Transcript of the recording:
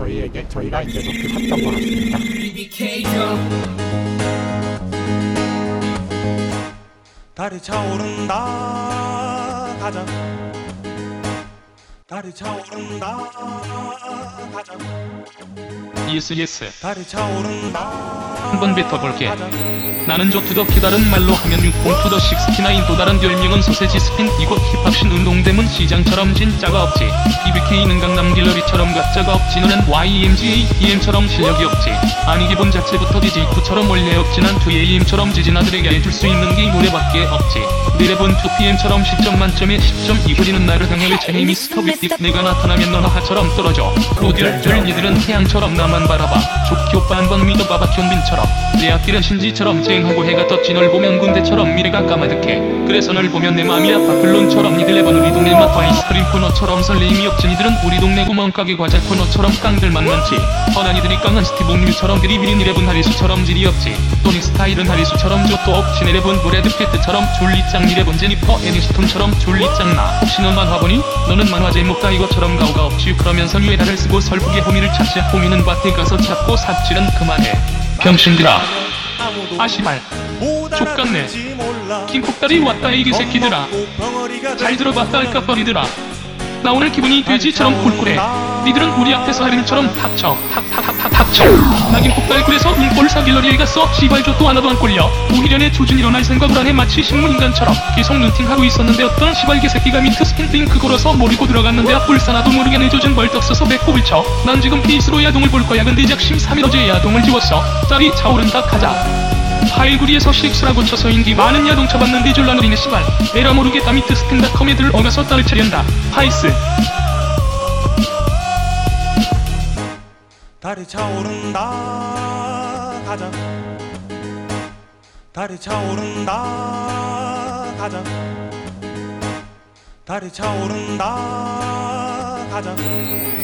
저희에게 저희가 이제 좋게 샀던 것 같습니다. 달이 차오른다 가자. 달이 차오른다 가자. yes yes 달이 차오른다 한번 뱉어볼게. 나는 조 to the 키 다른 말로 하면 60 to the 69 또 다른 별명은 소세지 스핀 이곳 힙합신은 동대문 시장처럼 진짜가 없지. BBK는 강남 갤러리처럼 가짜가 없지. 너는 YMGA EM처럼 실력이 없지. 아니 기본 자체부터 DJ2처럼 원래 없지. 난 2AM처럼 지진 아들에게 해줄 수 있는 게이 노래밖에 없지 내 랩은 2PM처럼 10점 만점에 10점 이효리는 나를 향해 헤이 미스터 빅빅 내가 나타나면 넌 하하처럼 떨어져. 로디얼들 니들은 태양처럼 나만 바라봐. 오빠 한번 믿어봐봐 현빈처럼. 내 앞길은 신지처럼 쨍하고 해가 떴지 널 보면 군대처럼 미래가 까마득해. 그래서 널 보면 내 마음이 아파 클론처럼 니들 랩은 우리 동네 맛. 아이스크림 코너처럼 설레임이 없지 니들은 우리 동네 구멍가게 과자 코너처럼 깡들만 많지 허나 니들이 깡한 스티브 옥류처럼 드리블인 니 랩은 하리수처럼 질이 없지. 또니 스타일은 하리수처럼 저또 없지 내 랩은 브래드 피트처럼 졸리짱 니 랩은 제니 퍼 애니스톤처럼 졸리 짱 나 혹시 넌 만화 보니? 너는 만화 제목 다 이것처럼 가오가 없지. 그러면서 달을 쓰고 설국에 호미를 찾지 호미는 밭에 가서 찾고 삽질은 그만해. 병신들아. 아못 족같네. 김국달이 왔다 이 개새끼들아. 겁먹고 벙어리가 잘 들어봐 될 딸깍거리들아 나 오늘 기분이 돼지처럼 쿨쿨해. 니들은 우리 앞에서 하림처럼 닥쳐 탁탁탁탁 닥쳐. 나 김국달 그래서 눈꼴 사길러리에 갔어 시발조 또 하나도 안 꼴려. 오히려 내 조준 일어날 생각을 안해 마치 식물인간처럼 계속 눈팅하고 있었는데 어떤 시발 개새끼가 미트 스핀 띵크 걸어서 모리고 들어갔는데 앞불사나도 모르게 내 조준 벌떡 서서 배꼽을 쳐난 지금 피스로 야동을 볼 거야. 근데 작심 3일 어제 야동을 지웠어. 짤이 차오른다. 가자 파일구리에서 실수라고 쳐서 인기 많은 야동 쳐봤는데 졸라 노리네 씨발. 에라 모르겠다 meatspin.com에 들어가서 딸을 차련다. Peace. 달이 차오른다. 가자. 달이 차오른다. 가자. 달이 차오른다. 가자. 워